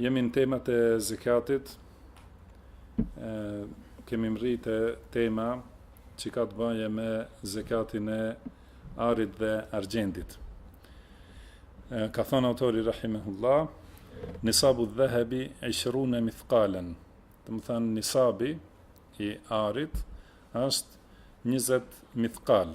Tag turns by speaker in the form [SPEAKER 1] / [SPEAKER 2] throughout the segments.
[SPEAKER 1] Jemi në temat e zekatit, e, kemi mrri te tema që ka të bëjë me zekatin e arit dhe argjendit. E, ka thonë autori Rahimehullah, nisabu dhehebi ishrune mithkalen, domethënë nisabi i arit është 20 mithkal,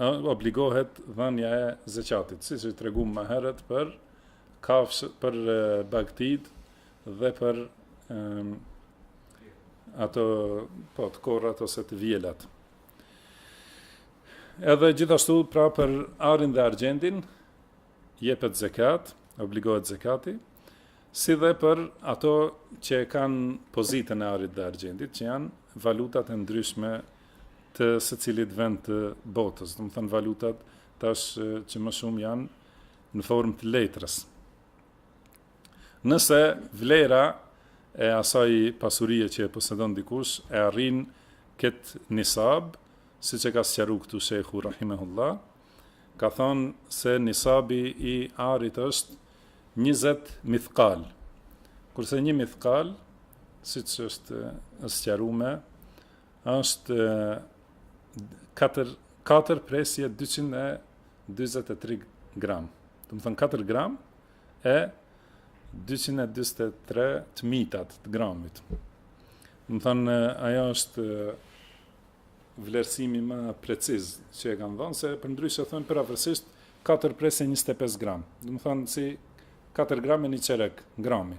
[SPEAKER 1] obligohet dhënia e zeqatit, siç u tregu më herët për kafshë, për bagëtitë dhe për um, ato po, të korrat ose të vjelat. Edhe gjithashtu pra për arin dhe argjendin, jepet zekat, obligohet zekati, si dhe për ato që e kanë pozitën e arit dhe argjendit, që janë valutat e ndryshme të secilit vend të botës. Domethënë valutat tash që më shumë janë në formë të letrës. Nëse vlera e asaj pasurie që e posedon dikush e arrin kët nisab, siç e ka sqaru këtu Shehu rahimehullah, ka thonë se nisabi i arit është 20 mithkal. Kurse një mithkal, siç është e sqarume, Është katër katër presje 243 gram. Domethënë 4 gram e 243 të mijtat të gramit. Domethënë ajo është vlerësimi më preciz që e kanë dhënë se përndryshe thonë përafërsisht 4 presje 25 gram. Domethënë si 4 gram e një çerek grami.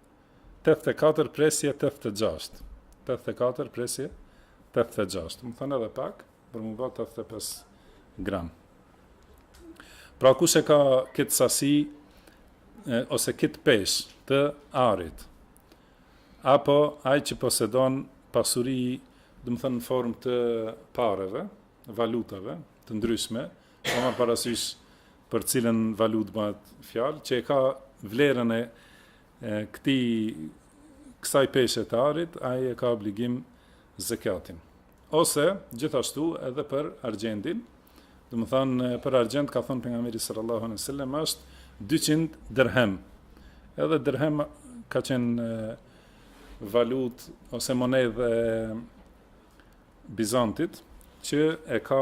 [SPEAKER 1] 84 presje 86. 84 presje 86. Domethënë edhe pak, për m'u bë 85 gram. Pra kush e ka këtë sasi, e, ose këtë peshë të arit, apo ai që posedon pasuri, domethënë në formë të pareve, valutave, të ndryshme, Pa marrë parasysh për cilën valutë bëhet fjalë, që e ka vlerën e këtij, kësaj peshe të arit, ai e ka obligim zekatin. Ose, gjithashtu, edhe për argjendin, domethënë, për argjend, ka thonë Pejgamberi salallahu alejhi ue selem, është 200 dërhem. Edhe dërhem ka qenë valutë ose monedhë e Bizantit, që e ka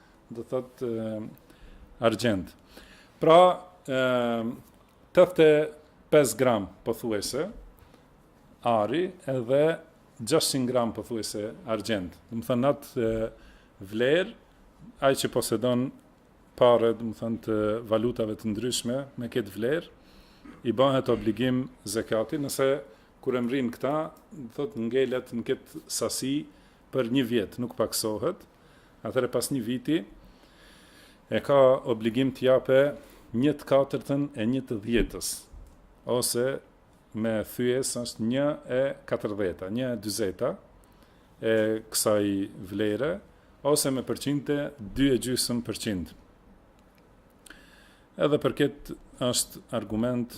[SPEAKER 1] Do thot argjend. Pra, ë 85 gram pothuajse ari edhe 600 gram pothuajse argjend. Do të thënë atë vlerë ai që posedon pare, domethënë të valutave të ndryshme me këtë vlerë i bëhet obligim zekati nëse kur e mrrin këta, do thot ngelet në këtë sasi për një vjet nuk pakësohet, atëherë pas një viti e ka obligim të japë një të katërtën e një të dhjetës, ose me thyes është një e katërdheta, një e dyzeta e kësaj vlere, ose me përqindje dy e gjysëm përqind. Edhe për këtë është argument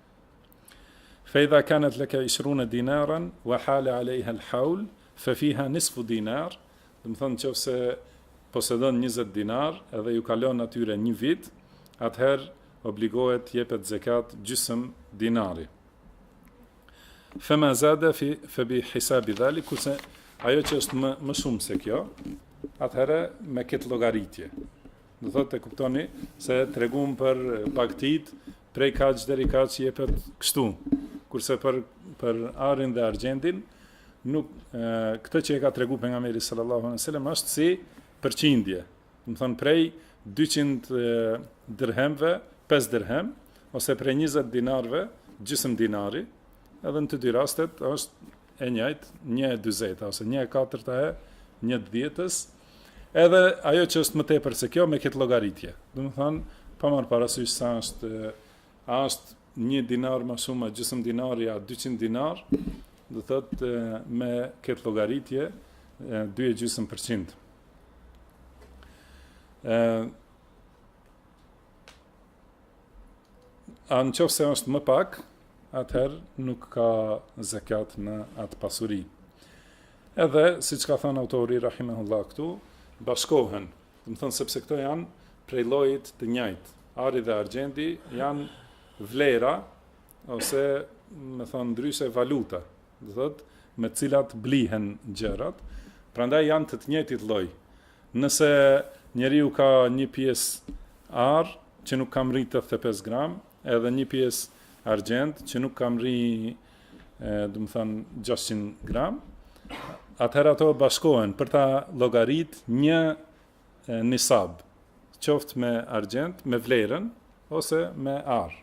[SPEAKER 1] Fe idha kanet leke ishrune dinaren, wa hale alejhe l'haul, fe fiha nisfu dinar, domethënë qoftë se posedon 20 dinar, edhe ju kalon atyre një vit, atëherë obligohet të jepet zekat gjysëm dinari. Fe ma zade fi, fe bi hisabi dhalik, kurse ajo që është më, më shumë se kjo, atëherë me këtë llogaritje. Do thotë të kuptoni se treguam për bagëtitë prej kaq deri kaq jepet kështu. Kurse për për arin dhe argjendin nuk e, këtë që e ka treguar pejgamberi sallallahu alajhi wasallam është si përqindje. Domethënë prej 200 dirhemve, 5 dirhem ose prej 20 dinarve, gjysmë dinari, edhe në të dy rastet është e njëjtë, një e dyzeta ose një e katërta e një të dhjetës, Edhe ajo që është më tepër se kjo me këtë llogaritje. Domethënë, pa marrë parasysh sa është a është një dinar më shumë, a gjysmë dinar a 200 dinar, do të thotë me këtë llogaritje 2.5%. Ëh A në qofë se është më pak, atëherë nuk ka zekat në atë pasuri. Edhe, siç ka thënë autori, Rahimehullah këtu, bashkohen, domethënë sepse këto janë prej llojit të njëjtë. Ari dhe argjendi janë vlera, ose, me thënë, ndryshe valuta, do thotë, me të cilat blihen gjërat, prandaj janë të të njëjtit lloj. Nëse njeriu ka një pjesë ar që nuk ka mrri tetëdhjetë e pesë gram edhe një pjesë argjend që nuk ka mrri domethënë gjashtëqind gram atëherë ato bashkohen për ta llogarit një nisab qoftë me argjend me vlerën ose me ar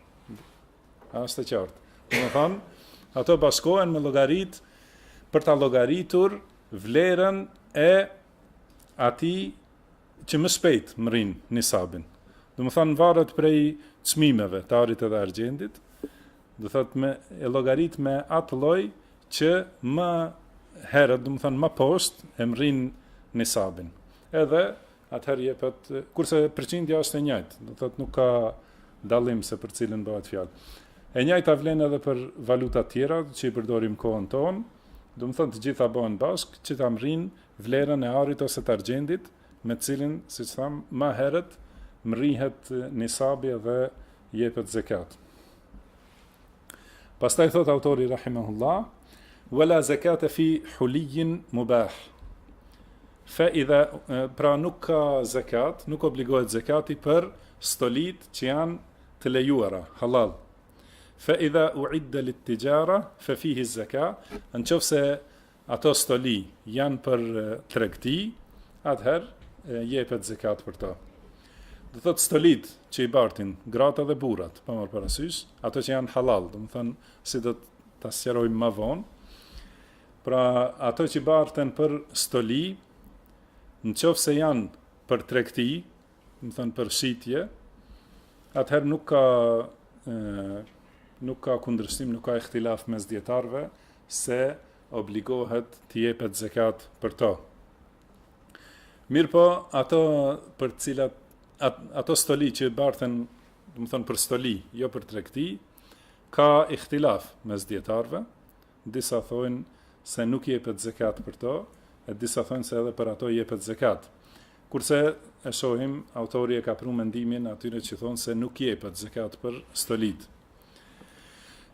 [SPEAKER 1] a është e qartë domethënë ato bashkohen me llogarit për ta llogaritur vlerën e atij që më shpejt mrin nisabin. Domethonë varet prej çmimeve të arit edhe argjendit, domethonë me e llogarit me atë lloj që më herët, domethonë më poshtë e mrin nisabin. Edhe atëherë jepet kurse përqindja është e njëjtë, domethonë nuk ka dallim se për cilin bëhet fjalë. E njëjta vlen edhe për valuta tjera që i përdorim kohën tonë. Domethonë të gjitha bëhen bashkë që ta mrrijnë vlerën e arit ose të argjendit, me të cilin, siç thamë më herët, mrrihet nisabi dhe jepet zekat. Pastaj thot autori rahimahullah, wala zakata fi hulijin mubah. Fa idha, pra nuk ka zakat, nuk obligohet zakati për stolit që janë të lejuara, halal, Fe idha uidde lit tijara, fe fihi zeka, në qofë se ato stoli janë për tregti, atëherë jepet zekat për to. Domethonë stolit që i bartin, gratë dhe burat, pa marrë parasysh, ato që janë halal, domethënë si do ta sqarojmë ma vonë, pra ato që barten për stoli, në qofë se janë për tregti, domethënë për shitje, atëherë nuk ka nuk ka kundërshtim, nuk ka ihtilaf mes dijetarëve se obligohet të jepet zekat për to. Mirëpo ato për të cilat at, ato stoli që barten, domethonë për stoli, jo për tregti, ka ihtilaf mes dijetarëve, Disa thonë se nuk jepet zekat për to, e disa thonë se edhe për ato jepet zekat. Kurse e shohim, autori e ka pru mendimin e atyre që thonë se nuk jepet zekat për stolit.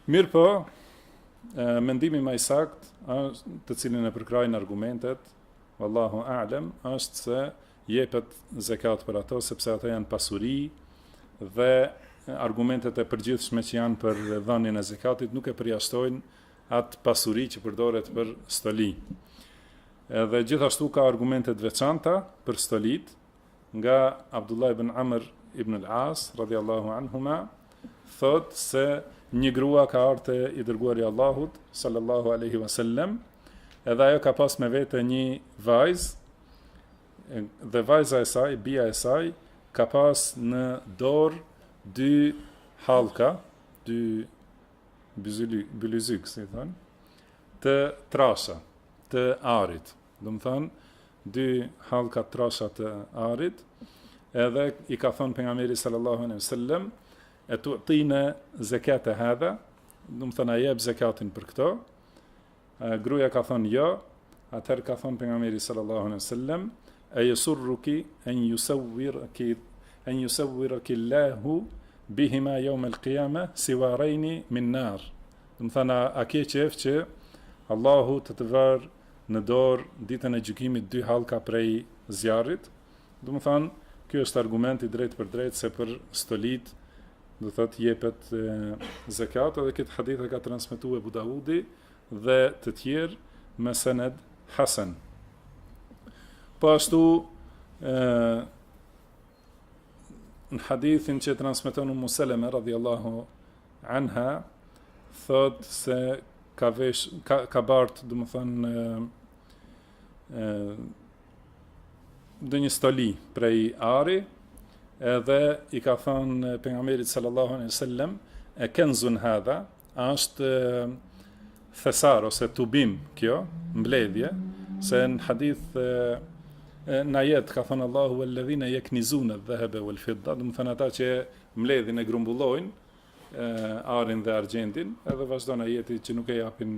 [SPEAKER 1] Mirëpo, mendimi ma i saktë, të cilin e përkrahin argumentet, Wallahu a'lem, është se jepet zekat për ato sepse ato janë pasuri dhe argumentet e përgjithshme që janë për dhënien e zekatit nuk e përjashtojnë atë pasuri që përdoret për stoli. Edhe gjithashtu ka argumente të veçanta për stolit nga Abdullah ibn Amr ibn al-As radhiyallahu anhuma thot se një grua ka ardhë te i dërguari i Allahut sallallahu alaihi wasallam edhe ajo ka pas me vete një vajzë dhe vajza e saj, bija e saj, ka pas në dorë dy hallka, dy bylyzyk, si thënë, të trasha, të arit. Domethënë, dy hallka të trasha të arit, edhe i ka thënë Pejgamberi sallallahu alejhi ve sel-lem, e tutine zekate hadha, domethënë, a jep zekatin për këto, Gruaja ka thënë jo, atëherë ka thënë pejgamberi sallallahu alejhi ve sellem, e yusurruki an yusawwiraki Allahu bihima yawm al-qiyama siwarain min nar. Domethënë a ke qejf që Allahu të të vërë në dorë ditën e gjykimit dy hallka prej zjarrit? Domethënë, kjo është argument i drejtpërdrejtë se për stolitë do të thotë jepet zekat edhe këtë hadith e ka transmetuar Abu Daudi dhe të tjerë me sened hasan. Po ashtu ë në hadithin që e transmeton Ummu Salama radhiyallahu anha thotë se ka vesh ka, ka bart, domethënë ë një stoli prej ari, edhe i ka thënë pejgamberit sallallahu alejhi ve sellem, e kenzun hadha, a është thesar ose tubim kjo, mbledhje, se në hadith në ajet ka thënë Allahu vel-ledhine jeknizune dh-dhehebe vel-fidda, domethënë ata që mbledhin e grumbullojnë, arin dhe argjendin, edhe vazhdon ajeti që nuk e japin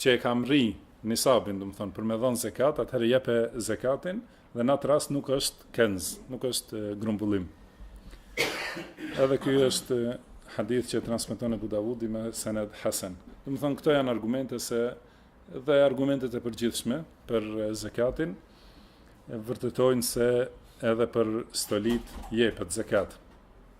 [SPEAKER 1] që e ka mri nisabin, domethënë për me dhënë zekat, atëherë jepe zekatin dhe në atë rast nuk është kenz, nuk është grumbullim. Edhe ky është hadith që e transmeton Ebu Davudi me sened hasan. Domethënë këto janë argumente se dhe argumentet e përgjithshme për zekatin e vërtetojnë se edhe për stolitë jepet zekat.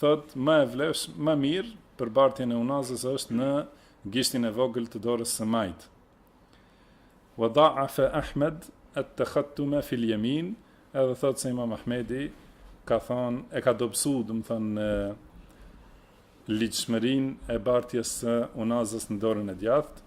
[SPEAKER 1] Thotë, më e vlefsh, më e mirë, për bartjen e unazës është në gishtin e vogël të dorës së majtë. Wa da'afa Ahmed at-takhattum fi al-yamin, edhe thotë se Imam Ahmedi ka thonë, e ka dobësu, domethënë ligjshmërinë e bartjes së unazës në dorën e djathtë.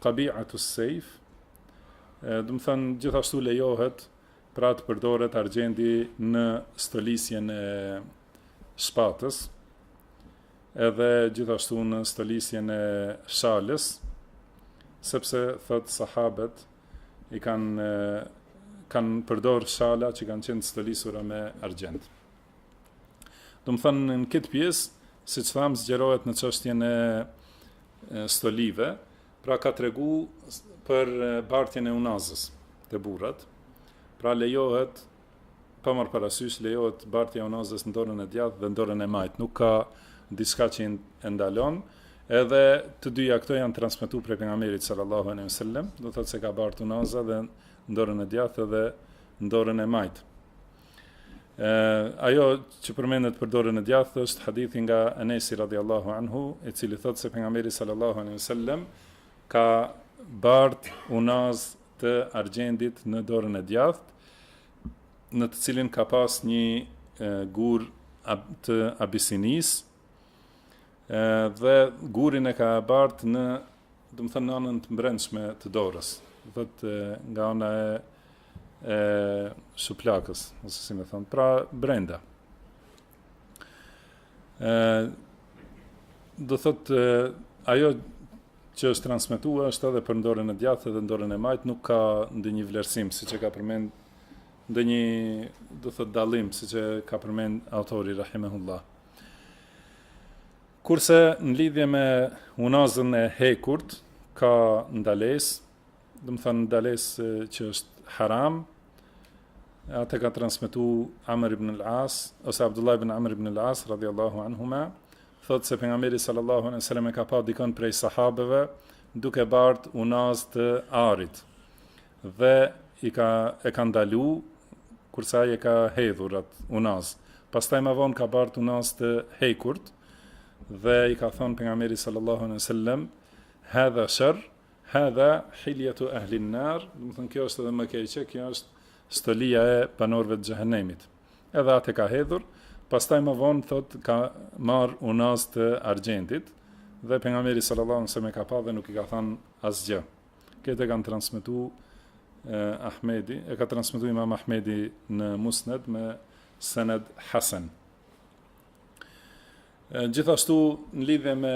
[SPEAKER 1] Qabi'atu sejf, domethënë gjithashtu lejohet pra të përdoret argjendi në stolisjen e shpatës, edhe gjithashtu në stolisjen e shalës, sepse thotë sahabet i kanë kanë përdor shala që kanë qenë të stolisura me argjend. Domethënë në këtë pjesë, siç thamë, zgjerohet në çështjen e stolive, pra ka tregu për bartjen e unazës te burrat. Pra lejohet pa marrë parasysh lejohet bartja e unazës në dorën e djathtë dhe në dorën e majtë. Nuk ka diçka që e ndalon. Edhe të dyja këto janë transmetu prej pejgamberit sallallahu alejhi ve sellem, do të thotë se ka bartë unaza dhe në dorën e djathtë dhe në dorën e majtë. E, ajo që përmendet për dorën e djathtë është hadithi nga Enesi radiallahu anhu, i cili thotë se pejgamberi sallallahu alejhi ve sellem, ka bart unazë të argjendit në dorën e djathtë, në të cilin ka pas një e, gur ab, të Abisinisë, e, dhe gurin e ka bart në, domethënë, në anën të mbrenshme të dorës, domethënë, nga ana e, e shuplakës, ose si me thënë, pra brenda. E, do thot, e, ajo që është transmetu është edhe për dorën e djathtë dhe dorën e majtë, nuk ka ndonjë vlerësim, siç e ka përmend, ndonjë, do thot, dallim, siç e ka përmend autori, Rahimehullah. Kurse, në lidhje me unazën e hekurt, ka ndalesë, domethënë ndalesë që është haram, atë e ka transmetu Amr ibn al-As, ose Abdullah ibn Amr ibn al-As, radiallahu anhuma, thot se pejgamberi sallallahu alejhi ve sellem e ka pa dikënd prej sahabeve, duke bart unazë të arit, dhe i ka, e ka ndalu, kurse ai e ka hedhur atë unazë. Pastaj ma vonë ka bart unazë të hekurt, dhe i ka thënë pejgamberi sallallahu alejhi ve sellem, hadha sherr, Hadha hilyatu ahli an-nar, domethënë kjo është edhe më keqe, kjo është stolia e banorëve të xhehenemit. Edhe atë e ka hedhur, pastaj më vonë thot ka marrë unazë të argjendit dhe pejgamberi sallallahu alajhi wasallam e ka pa dhe nuk i ka thënë asgjë. Këtë e kanë transmetu eh, Ahmedi, e ka transmetu Imam Ahmedi në Musnad me Senad Hasan. Gjithashtu, në lidhje me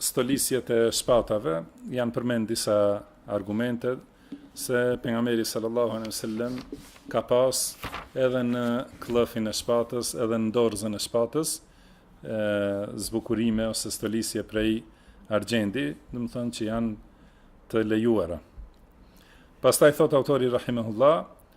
[SPEAKER 1] stolisjet e shpatave, janë përmend disa argumente se pejgamberi sallallahu alejhi ve sellem ka pas edhe në këllëfin e shpatës, edhe në dorëzën e shpatës, e, zbukurime ose stolisje prej argjendi, domethënë që janë të lejuara. Pastaj thot autori Rahimehullah,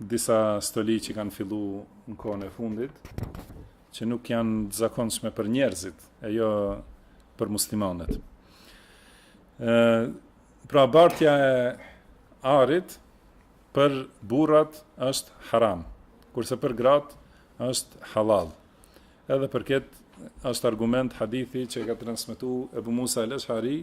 [SPEAKER 1] disa stoli që kanë fillu në kohën e fundit, që nuk janë të zakonshme për njerëzit, e jo për muslimanët. E, pra bartja e arit për burrat është haram, kurse për gratë është hallall. Edhe për këtë është argument hadithi që e ka transmetu Ebu Musa el Eshari,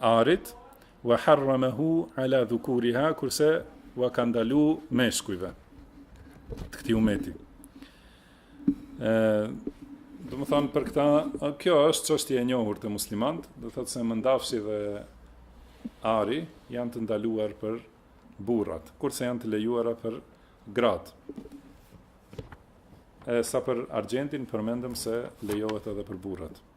[SPEAKER 1] arit, wa harramahuma ala dhukuriha, kurse ua ka ndalu meshkujve të këtij umeti. E, domethënë për këta, kjo është çështje e njohur te muslimanët, do thotë se mëndafshi dhe ari janë të ndaluar për burrat, kurse janë të lejuara për gratë. E sa për argjendin, përmendëm se lejohet edhe për burrat.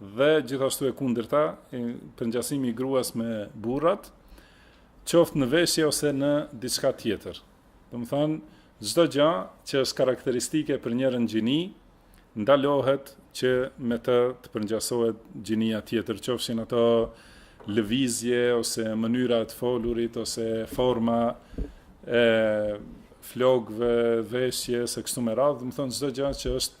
[SPEAKER 1] dhe gjithashtu e kundërta, përngjasimi i gruas me burrat, qoftë në veshje ose në diçka tjetër. Domethënë, çdo gjë që është karakteristike për njërën gjini, ndalohet që me të të përngjasohet gjinia tjetër, qofshin ato lëvizje, ose mënyra e të folurit, ose forma e flokëve, veshje, e kështu me radhë, domethënë, çdo gjë që është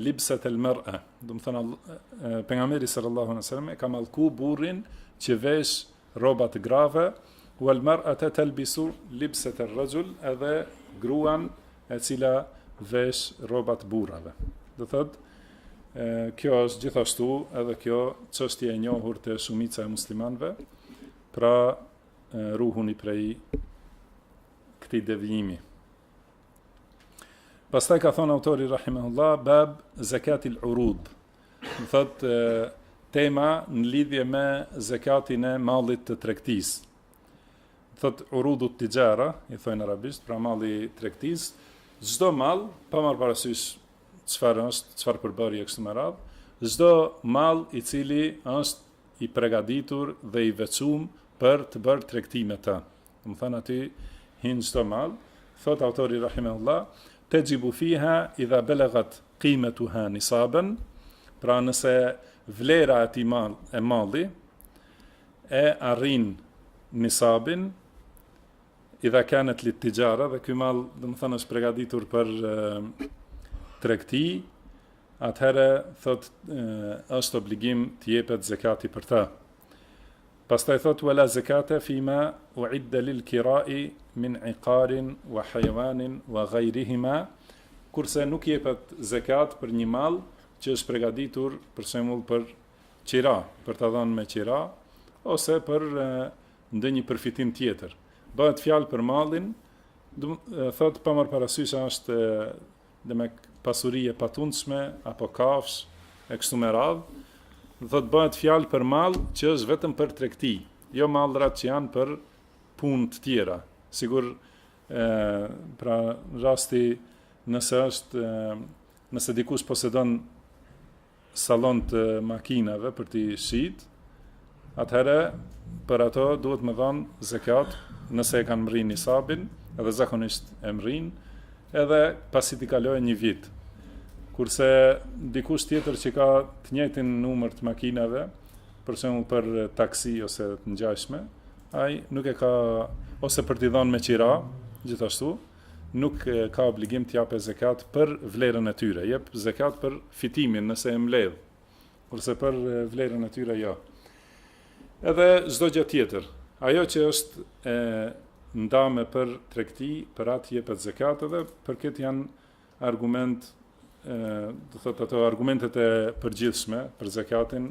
[SPEAKER 1] libset el mer'e, domethënë pejgamberi sallallahu alaihi wasallam e ka mallku burrin që vesh rroba të grave, wal mar'ata talbisu libset er-rajul, edhe gruan e cila vesh rroba të burrave. Do thotë kjo është gjithashtu edhe kjo çështje e njohur te shumica e muslimanëve. Pra ruhuni prej këtij devijimi. Pastaj ka thënë autori rahimahullah bab zakatil urud. Do thotë tema në lidhje me zakatin e mallit të tregtisë. Do thotë urudut tijara, i thonë arabisht, pra malli i tregtisë, çdo mall pa marrë parasysh çfarë është, çfarë përbërje e kështu me radhë, çdo mall i cili është i pregaditur dhe i veçum për të bërë tregti me të. domethënë aty hin çdo mall, thotë autori rahimehullah, tajibu fiha idha balagat qimatuha nisaban, pra nëse vlera e atij malli e arrin nisabin idha kanat lit tijara dhe ky mall domethënë është pregaditur për tregti atëherë thotë është obligim të jepet zekati për të Pastaj thotë wala zekate fima uidda lil kirai min iqarin wa hayawanin wa ghayrihima, kurse nuk jepet zekat për një mall që është pregaditur për shembull për qira, për ta dhënë me qira ose për ndonjë përfitim tjetër. Bëhet fjalë për mallin, thotë pa marrë parasysh a është demek pasuri e patundshme apo kafshë e kështu me radhë, do thotë bëhet fjalë për mall që është vetëm për tregti, jo mallrat që janë për punë të tjera. Sikur ë pra rasti nëse është nëse dikush posedon salon të makinave për t'i shit, atëherë për ato duhet me dhanë zekat nëse e kanë mrri nisabin, edhe zakonisht e mrrijnë, edhe pasi t'i kalojë një vit. Kurse dikush tjetër që ka të njëjtin numër të makinave, për shembull për taksi ose të ngjashme, ai nuk e ka, ose për t'i dhanë me qira, gjithashtu, nuk ka obligim të japë zekat për vlerën e tyre, jep zekat për fitimin nëse e mbledh, kurse për vlerën e tyre jo. Edhe çdo gjë tjetër, ajo që është e ndame për tregti, për atë jepet zekat edhe për këtë janë argument, do thotë ato argumentet e përgjithshme për zekatin,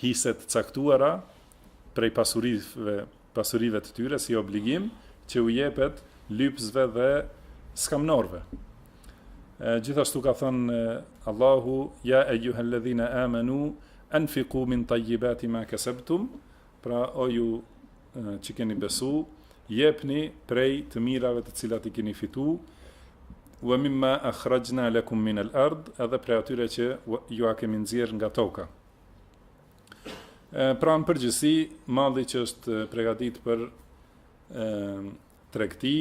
[SPEAKER 1] hise të caktuara prej pasurive pasurive të tyre si obligim që u jepet lypësve dhe skamnorëve. Gjithashtu ka thënë Allahu ja ejjuhel-ledhina amenu enfiku min tajibati ma kesebtum pra o ju që keni besu, jepni prej të mirave të cilat i keni fitu, wa mimma akhrajna lakum min al-ard, edhe prej atyre që jua kemi nxjerr nga toka. Pra në përgjithësi, malli që është pregatit për e, tregti,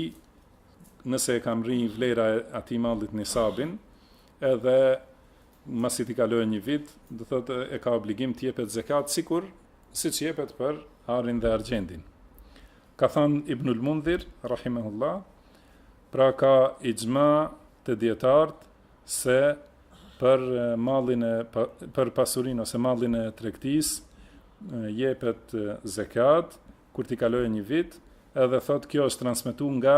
[SPEAKER 1] nëse e ka mrri vlera e atij malli nisabin, edhe masi t'i kalojë një vit, do thotë e ka obligim të jepet zekat sikur siç jepet për arin dhe argjendin. Ka thënë Ibnul Mundhir rahimahullah, pra ka ixhma te dijetarët se për mallin e për pasurinë ose mallin e tregtisë jepet zekat kur t'i kalojë një vit, edhe thotë kjo është transmetu nga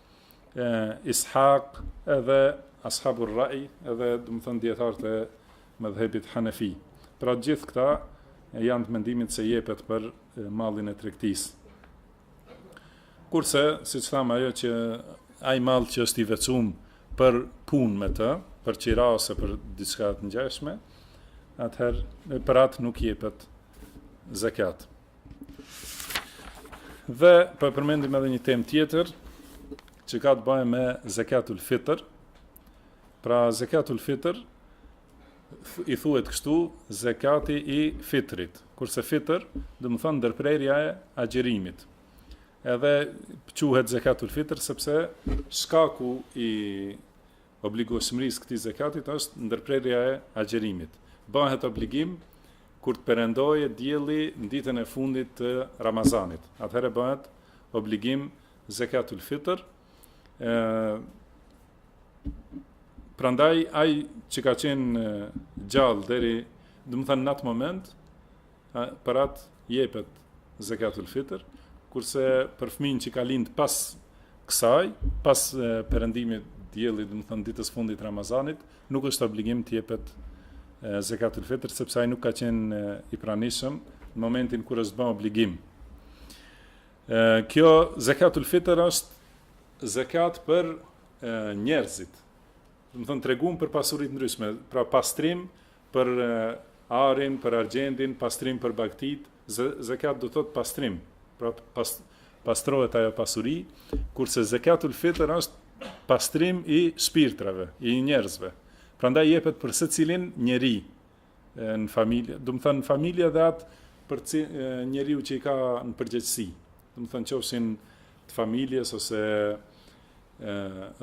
[SPEAKER 1] Ishaq edhe Ashabur Rai edhe domethënë dijetarët e medhhebit Hanefi. Pra gjithë këta janë të mendimit se jepet për mallin e tregtisë. Kurse, siç thamë ajo që ai mall që është i veçum për punë me të, për qira ose për diçka të ngjashme, atëherë për atë nuk jepet zekat. Dhe po e përmendim edhe një temë tjetër që ka të bëjë me zekatul fitr. Pra zekatul fitr i thuhet kështu zekati i fitrit, kurse fitr domethënë ndërprerja e agjërimit. Edhe quhet zekatul fitr sepse shkaku i obligueshmërisë këtij zekati është ndërprerja e agjërimit. Bëhet obligim kur të perendojë dielli në ditën e fundit të Ramazanit. Atëherë bëhet obligim zekatul fitr. Ë Prandaj ai që ka qenë gjallë deri, domethënë në atë moment, për atë jepet zekatul fitr, kurse për fëmin që ka lind pas kësaj, pas perëndimit diellit, domethënë ditës fundit Ramazanit, nuk është obligim të jepet zekatul fitr, sepse ai nuk ka qenë i pranishëm në momentin kur është bërë obligim. Kjo zekatul fitr është zekat për njerëzit, domethënë treguam për pasuri të ndryshme, pra pastrim Për arin, për argjendin, pastrim për bagëtitë, ze, zekat do të thotë pastrim, pra pas, pastrohet ajo pasuri, kurse zekatul fitër është pastrim i shpirtrave, i njerëzve. Prandaj jepet për secilin njeri në familje, domethënë familja dhe ata që njeriu që i ka në përgjegjësi. Domethënë qofshin të familjes ose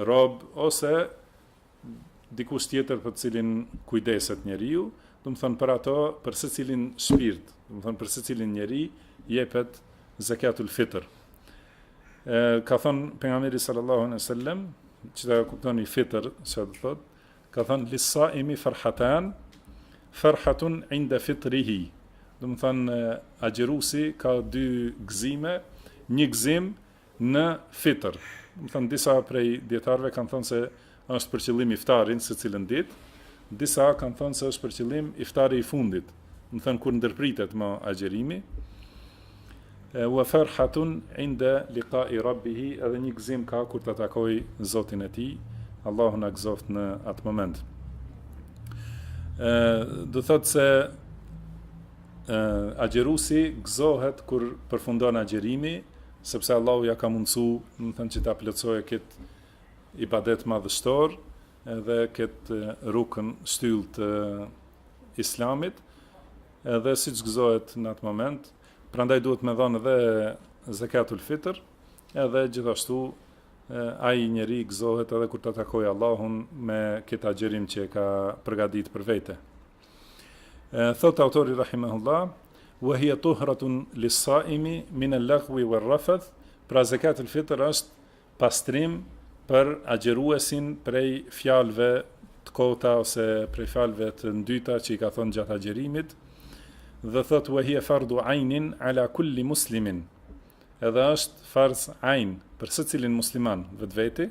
[SPEAKER 1] rob ose dikush tjetër për të cilin kujdeset njeriu, domethënë për ato, për secilin shpirt, domethënë për secilin njeri jepet zekatul fitr. Ë ka thon pejgamberi sallallahu alejhi ve sellem, që ta kuptoni fitr, çfarë do thotë? Ka thon lis-sa'imi farhatan farhatun inda fitrihi. Domethënë agjëruesi ka dy gëzime, një gëzim në fitër. Domethënë, disa prej dijetarëve kanë thënë se është për qëllim iftari në secilën ditë, disa kanë thënë se është për qëllim iftari i fundit, domethënë kur ndërpritet më agjërimi, ue ferhatun inde lika i rabbihi edhe një gëzim ka kur ta takojë Zotin e tij, Allahu na gëzoftë në atë moment. E, do të thotë se e, agjëruesi gëzohet kur përfundon agjërimi, sepse Allahu ia ka mundësu, domethënë që ta plotësojë këtë ibadet madhështor edhe këtë rukn shtyllë të Islamit, edhe siç gëzohet në atë moment, prandaj duhet me dhënë edhe zekatul fitr, edhe gjithashtu ai njeri gëzohet edhe kur ta takojë Allahun me këtë agjërim që e ka përgatitur për vete. Thot autori rahimahullah, "Wa hiya tuhratun lis-sa'imi min al-laghwi war-rafath", pra zekat al-fitr është pastrim për agjëruesin prej fjalëve të kota ose prej fjalëve të ndyta që i ka thënë gjatë agjërimit. Dhe thot "Wa hiya fardu 'aynin 'ala kulli muslimin", edhe është farz ain për secilin musliman vetveti,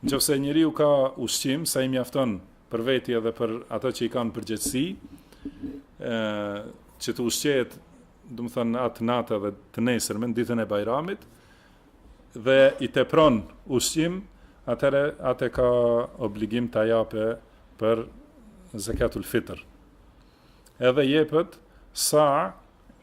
[SPEAKER 1] Në qoftë se njeriu ka ushqim sa i mjafton për veti edhe për ata që i ka në përgjegjësi, ë që të ushqehet, domethënë atë natë edhe të nesërmen ditën e Bajramit dhe i tepron ushqim, atëherë atë e ka obligim ta japë për zakatul fitr. Edhe jepet sa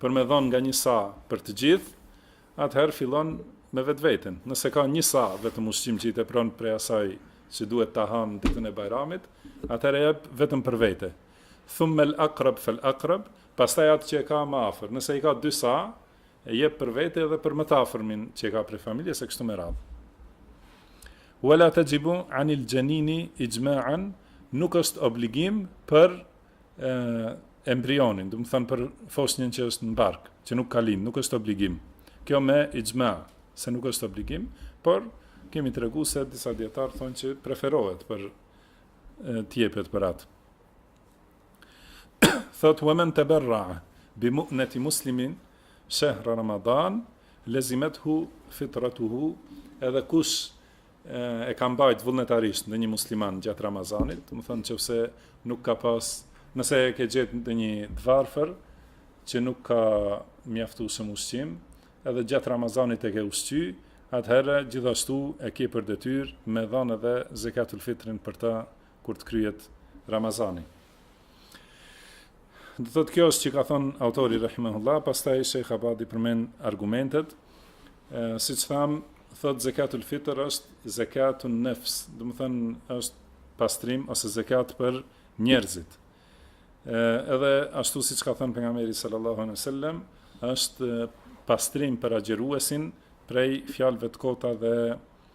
[SPEAKER 1] për me dhënë nga një sa për të gjithë, atëherë fillon me vetveten. Nëse ka një sa vetëm ushqim që i tepron prej asaj që duhet ta han ditën e Bajramit, atëherë e jep vetëm për vete. Thumma al-aqrab fal-aqrab, pastaj atë që e ka më afër. Nëse i ka dy sa, e jep për vete edhe për më të afërmin që e ka prej familjes e kështu me radhë. Wala tajibu anil janini ijma'an, nuk është obligim për embrionin, domethënë për foshnjën që është në bark, që nuk ka lind, nuk është obligim. Kjo me ixhma, se nuk është obligim, por kemi tregu se disa dijetarë thonë që preferohet për t'jepet për atë. Thotë wa man tabarra bi mu'nati muslimin shahr ramadan lazimathu fitratuhu edhe kush e ka mbajt vullnetarisht ndonjë musliman gjatë Ramazanit, domethënë në qoftë se nuk ka pas, nëse e ke gjetë ndonjë të varfër që nuk ka mjaftueshëm ushqim, edhe gjatë Ramazanit e ke ushqy, atëherë gjithashtu e ke për detyrë me dhënë edhe zakatul fitrin për ta kur të kryhet Ramazani. Do të thotë kjo është që ka thënë autori rahimahullah, pastaj Sheikh Abadi përmend argumentet. Ë siç thamë, thotë zakatul fitr është zakatun nafs, domethënë është pastrim ose zakat për njerëzit. Ë edhe ashtu siç ka thënë pejgamberi sallallahu alaihi wasallam, është pastrim për agjëruesin prej fjalëve të kota dhe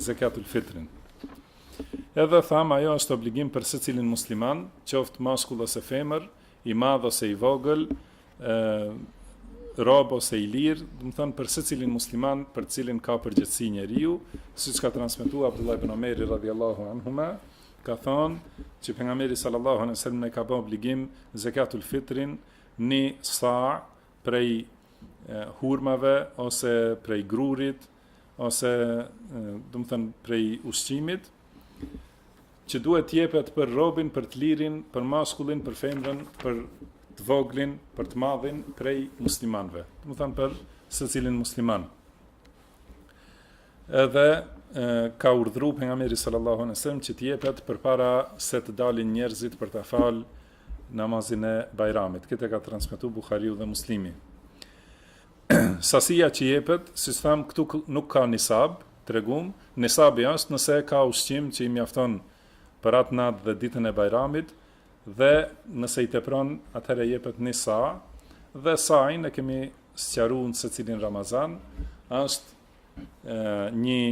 [SPEAKER 1] Zekatul Fitrin. Edhe thamë ajo është obligim për secilin musliman, qoftë mashkull ose femër, i madh ose i vogël, ë rob ose i lir, domethënë për secilin musliman, për cilin ka përgjegjësi njeriu, siç ka transmetuar Abdullah ibn Omer radhiyallahu anhuma, ka thënë që pejgamberi sallallahu alaihi wasallam e ka bë obligim zakatul fitrin një sa prej hurmave ose prej grurit ose domethënë prej ushqimit që duhet të jepet për robin, për të lirin, për mashkullin, për femrën, për të voglin, për të madhin prej muslimanëve. Domethënë për secilin musliman. Edhe e, ka urdhru pejgamberi sallallahu alajhi wasallam që të jepet përpara se të dalin njerëzit për ta fal namazin e Bajramit. Këtë e ka transmetuar Buhariu dhe Muslimi. Sasia që jepet, siç thamë, këtu nuk ka nisab, tregum, nisabi është nëse ka ushqim që i mjafton për atë natë dhe ditën e Bajramit dhe nëse i tepron, atëherë jepet një sa dhe sain e kemi sqaruar në secilin Ramazan, është e, një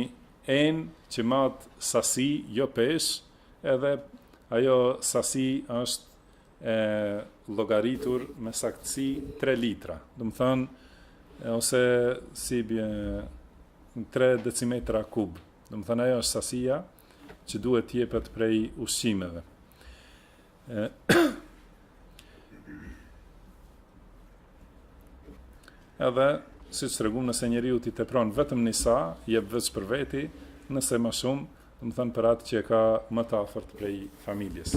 [SPEAKER 1] enë që mat sasi, jo peshë, edhe ajo sasi është e llogaritur me saktësi 3 litra, domethonë ose si bie 3 decimetra kub. Domethonë ajo është sasia që duhet të jepet prej ushqimeve. Edhe siç tregum nëse njeriut i tepron vetëm një sa, jep veç për veti, nëse ma shumë, domethënë për atë që e ka më të afërt prej familjes.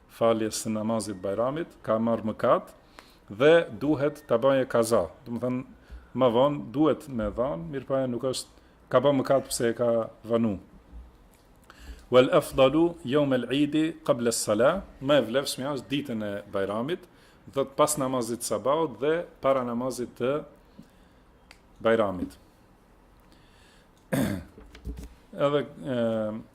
[SPEAKER 1] faljes së namazit t'Bajramit, ka marrë mëkat dhe duhet ta bëjë kaza. Domethënë më vonë duhet me dhanë, mirëpo nuk është ka ba mëkat pse e ka vanu. Wal afdalu yawm al-eid qabla as-salah, më e vlefshmja është ditën e Bajramit, do të pas namazit të sabahut dhe para namazit të Bajramit. Edhe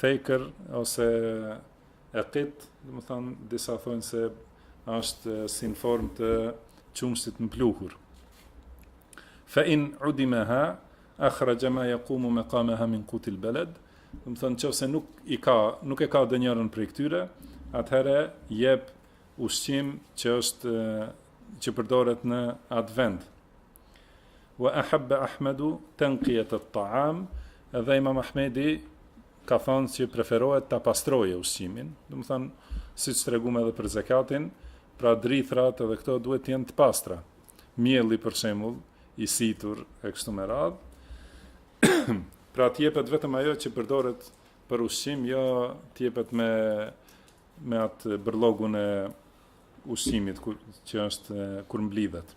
[SPEAKER 1] fejkër ose ekit, domethonë, disa thojnë se është si në formë të qumështit në pluhur. Fe in udimeha, akhragje ma jakumu mekameha min kutil beled, domethonë, qoftë se nuk, i ka, nuk e ka edhe njërën prej këtyre, atëherë jep ushqim që është që përdoret në atë vend. Wa ahabba Ahmadu tanqiyat at-ta'am, dhe Imam Ahmedi ka thënë se preferohet ta pastrojë ushqimin, domethonë siç treguam edhe për zakatin, pra drithrat edhe këto duhet të jenë të pastra. Mielli për shembull i situr e kështu me radhë. pra të jepet vetëm ajo që përdoret për ushqim, jo të jepet me me atë bërllogun e ushqimit që është kur mblidhet.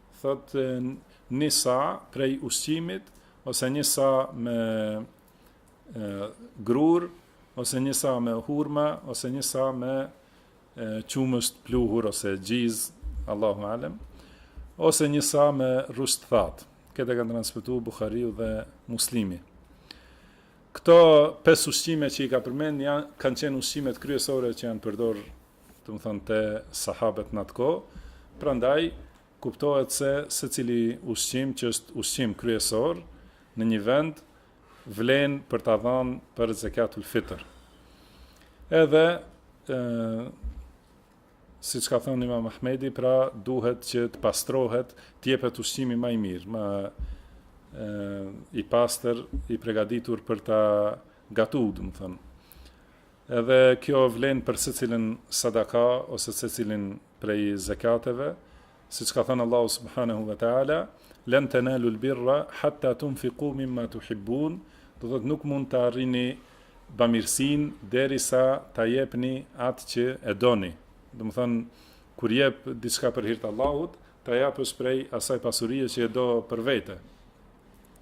[SPEAKER 1] Thotë një sa prej ushqimit ose një sa me grurë ose një sa me hurma ose një sa me qumësht pluhur ose gjizë Allahu alem ose një sa me rrush t'thatë këtë e kanë transmitu Buhariu dhe Muslimi këto pesë ushqime që i ka përmend janë kanë qenë ushqimet kryesore që janë përdor domethënë te sahabet në atë kohë, prandaj kuptohet se secili ushqim që është ushqim kryesor në një vend vlen për ta dhënë për zakatul fitr. Edhe ë siç ka thënë Imam Ahmedi, pra duhet që të pastrohet, të jepet ushqimi më i mirë, më ë i pastër, i përgatitur për ta gatuar, domethënë. Edhe kjo vlen për secilin sadaka ose secilin prej zekateve, siç ka thënë Allahu subhanehu ve teala, Len tenalul birra hatta tunfiku mimma tuhibbun, do të thotë nuk mund ta arrini bamirësinë derisa ta jepni atë që e doni. Domethënë kur jep diçka për hir të Allahut, ta japësh prej asaj pasurie që e do për vete.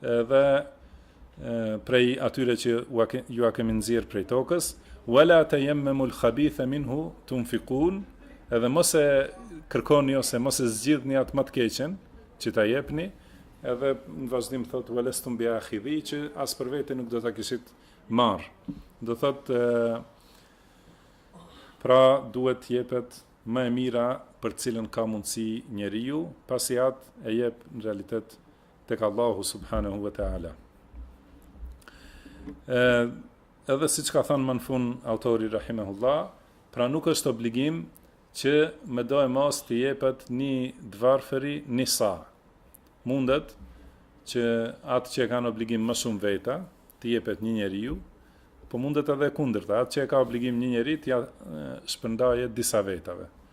[SPEAKER 1] dhe prej atyre që jua kemi nxjerrë prej tokës, ve la tejemmemul habithe minhu tunfikun, edhe mos e kërkoni ose mos e zgjidhni atë më të keqen që ta jepni, edhe në vazhdim thotë, ve lestum bi ahidhihi, që as për vete nuk do ta kishit marrë. Do thotë, pra duhet të jepet më e mira për të cilën ka mundësi njeriu, pasi atë e jep në realitet tek Allahu subhanahu wa taala. Ë edhe siç ka thënë më në fund autori rahimahullah, pra nuk është obligim që medoemos t'i jepet një të varfri një sa. Mundet që atë që e kanë obligim më shumë veta, t'i jepet një njeriu, po mundet edhe kundërta, atë që e ka obligim një njeri t'ia shpërndajë disa vetave.